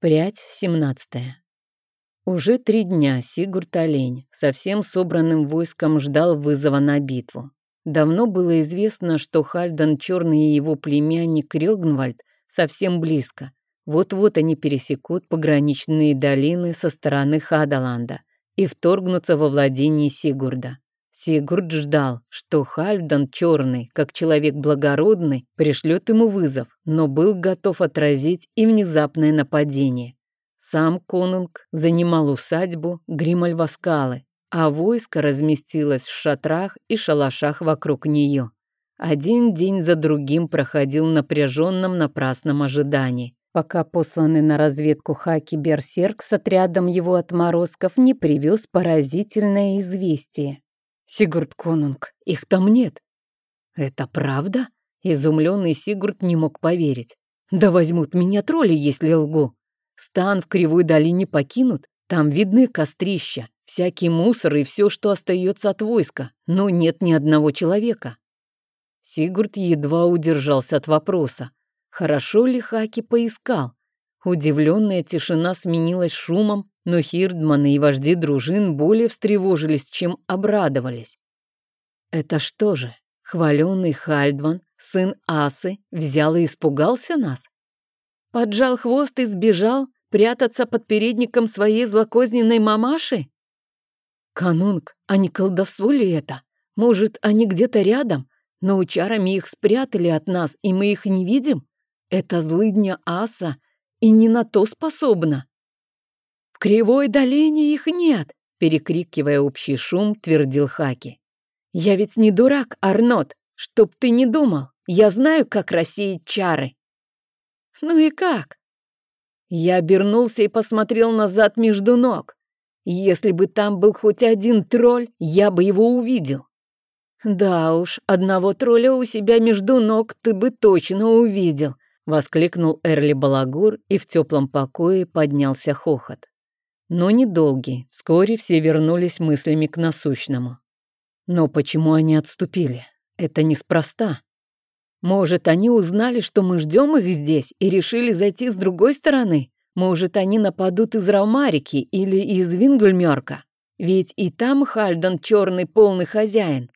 Прядь семнадцатая. Уже три дня Сигурд Олень со всем собранным войском ждал вызова на битву. Давно было известно, что Хальдан Черный и его племянник Рёгнвальд совсем близко. Вот-вот они пересекут пограничные долины со стороны Хадаланда и вторгнутся во владение Сигурда. Сигурд ждал, что Хальдан Черный, как человек благородный, пришлет ему вызов, но был готов отразить и внезапное нападение. Сам конунг занимал усадьбу Гримальваскалы, а войско разместилось в шатрах и шалашах вокруг нее. Один день за другим проходил в напряженном напрасном ожидании, пока посланный на разведку Хаки Берсерк с отрядом его отморозков не привез поразительное известие. Сигурд Конунг, их там нет. Это правда? Изумленный Сигурд не мог поверить. Да возьмут меня тролли, если лгу. Стан в Кривой долине покинут, там видны кострища, всякий мусор и все, что остается от войска, но нет ни одного человека. Сигурд едва удержался от вопроса. Хорошо ли Хаки поискал? Удивленная тишина сменилась шумом, но Хирдманы и вожди дружин более встревожились, чем обрадовались. Это что же, хваленный Хальдван, сын Асы, взял и испугался нас? Поджал хвост и сбежал прятаться под передником своей злокозненной мамаши? Канунг, а не колдовство ли это? Может, они где-то рядом, но учарами их спрятали от нас, и мы их не видим? Это злыдня Аса и не на то способна. Кривой долине их нет!» Перекрикивая общий шум, твердил Хаки. «Я ведь не дурак, Арнот, чтоб ты не думал. Я знаю, как рассеять чары». «Ну и как?» Я обернулся и посмотрел назад между ног. Если бы там был хоть один тролль, я бы его увидел. «Да уж, одного тролля у себя между ног ты бы точно увидел», — воскликнул Эрли Балагур, и в теплом покое поднялся хохот но недолгий. Вскоре все вернулись мыслями к насущному. Но почему они отступили? Это неспроста. Может, они узнали, что мы ждем их здесь и решили зайти с другой стороны? Может, они нападут из Равмарики или из Вингульмёрка? Ведь и там Хальдан черный полный хозяин.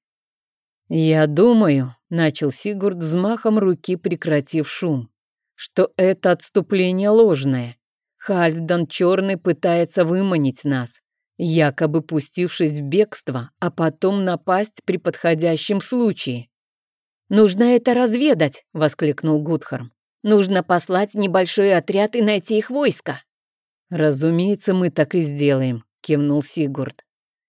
Я думаю, начал Сигурд взмахом руки, прекратив шум, что это отступление ложное. Хальфдан Черный пытается выманить нас, якобы пустившись в бегство, а потом напасть при подходящем случае. «Нужно это разведать!» — воскликнул Гудхарм. «Нужно послать небольшой отряд и найти их войско!» «Разумеется, мы так и сделаем», — кивнул Сигурд.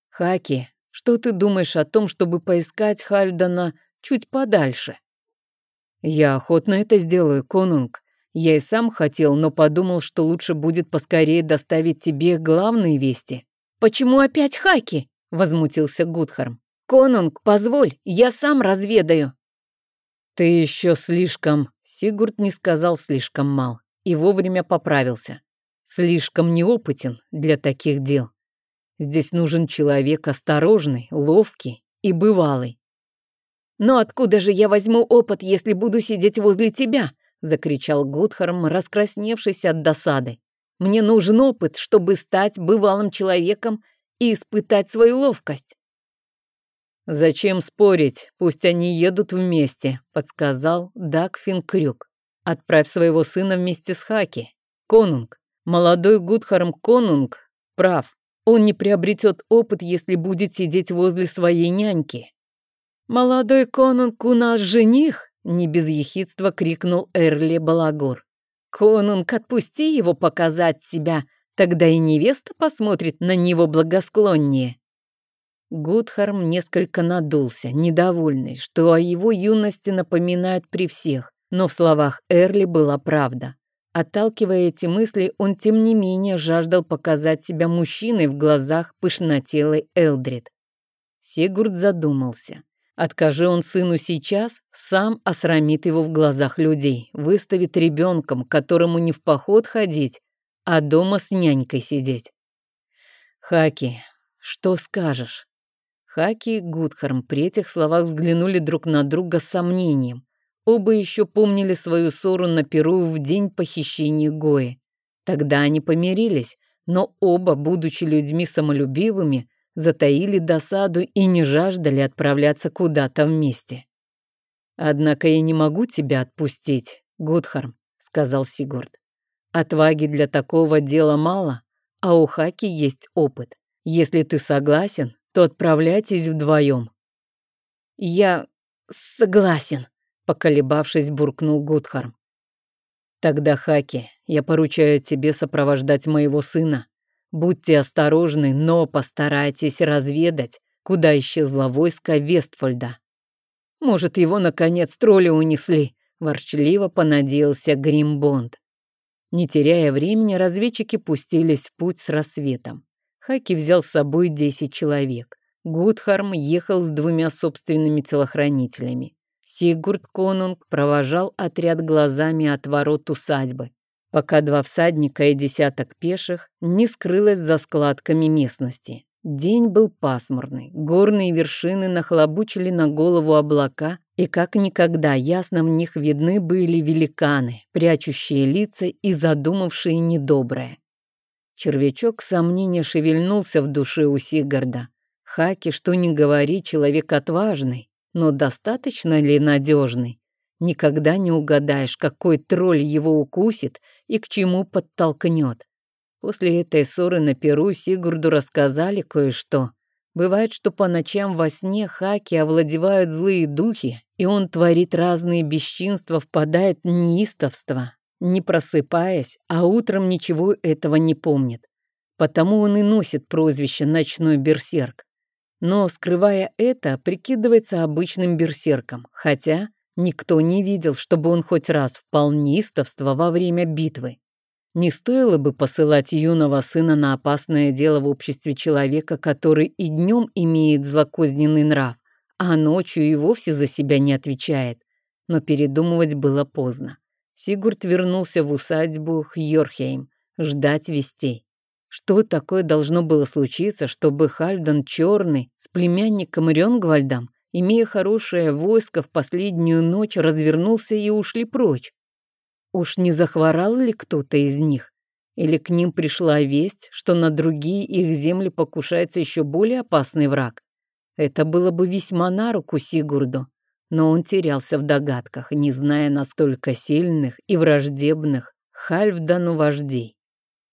«Хаки, что ты думаешь о том, чтобы поискать Хальдана чуть подальше?» «Я охотно это сделаю, конунг. Я и сам хотел, но подумал, что лучше будет поскорее доставить тебе главные вести. «Почему опять хаки?» — возмутился Гудхарм. «Конунг, позволь, я сам разведаю». «Ты еще слишком...» — Сигурд не сказал слишком мал и вовремя поправился. «Слишком неопытен для таких дел. Здесь нужен человек осторожный, ловкий и бывалый». «Но откуда же я возьму опыт, если буду сидеть возле тебя?» Закричал Гудхарм, раскрасневшись от досады. «Мне нужен опыт, чтобы стать бывалым человеком и испытать свою ловкость». «Зачем спорить? Пусть они едут вместе», — подсказал Дагфин Крюк. «Отправь своего сына вместе с Хаки. Конунг. Молодой Гудхарм Конунг прав. Он не приобретет опыт, если будет сидеть возле своей няньки». «Молодой Конунг у нас жених?» Не без ехидства крикнул Эрли Балагур. «Конунг, отпусти его показать себя, тогда и невеста посмотрит на него благосклоннее». Гудхарм несколько надулся, недовольный, что о его юности напоминает при всех, но в словах Эрли была правда. Отталкивая эти мысли, он тем не менее жаждал показать себя мужчиной в глазах пышнотелой Элдрид. Сигурд задумался. Откажи он сыну сейчас, сам осрамит его в глазах людей, выставит ребенком, которому не в поход ходить, а дома с нянькой сидеть. Хаки, что скажешь? Хаки и Гудхарм при этих словах взглянули друг на друга с сомнением. Оба еще помнили свою ссору на Перу в день похищения Гои. Тогда они помирились, но оба, будучи людьми самолюбивыми, затаили досаду и не жаждали отправляться куда-то вместе. «Однако я не могу тебя отпустить, Гудхарм», — сказал Сигурд. «Отваги для такого дела мало, а у Хаки есть опыт. Если ты согласен, то отправляйтесь вдвоем». «Я согласен», — поколебавшись, буркнул Гудхарм. «Тогда, Хаки, я поручаю тебе сопровождать моего сына. Будьте осторожны, но постарайтесь разведать, куда исчезло войско Вестфольда. Может, его, наконец, тролли унесли, ворчливо понадеялся Гримбонд. Не теряя времени, разведчики пустились в путь с рассветом. Хаки взял с собой 10 человек. Гудхарм ехал с двумя собственными телохранителями. Сигурд Конунг провожал отряд глазами от ворот усадьбы пока два всадника и десяток пеших не скрылось за складками местности. День был пасмурный, горные вершины нахлобучили на голову облака, и как никогда ясно в них видны были великаны, прячущие лица и задумавшие недоброе. Червячок сомнения шевельнулся в душе у Сигарда. Хаки, что ни говори, человек отважный, но достаточно ли надежный? Никогда не угадаешь, какой тролль его укусит и к чему подтолкнет. После этой ссоры на Перу Сигурду рассказали кое-что. Бывает, что по ночам во сне Хаки овладевают злые духи, и он творит разные бесчинства, впадает в неистовство, не просыпаясь, а утром ничего этого не помнит. Потому он и носит прозвище «Ночной берсерк». Но, скрывая это, прикидывается обычным берсерком, хотя Никто не видел, чтобы он хоть раз впал неистовство во время битвы. Не стоило бы посылать юного сына на опасное дело в обществе человека, который и днем имеет злокозненный нрав, а ночью и вовсе за себя не отвечает. Но передумывать было поздно. Сигурд вернулся в усадьбу Хьорхейм ждать вестей. Что такое должно было случиться, чтобы Хальдан Черный с племянником Рёнгвальдом имея хорошее войско, в последнюю ночь развернулся и ушли прочь. Уж не захворал ли кто-то из них? Или к ним пришла весть, что на другие их земли покушается еще более опасный враг? Это было бы весьма на руку Сигурду, но он терялся в догадках, не зная настолько сильных и враждебных Хальфдану вождей.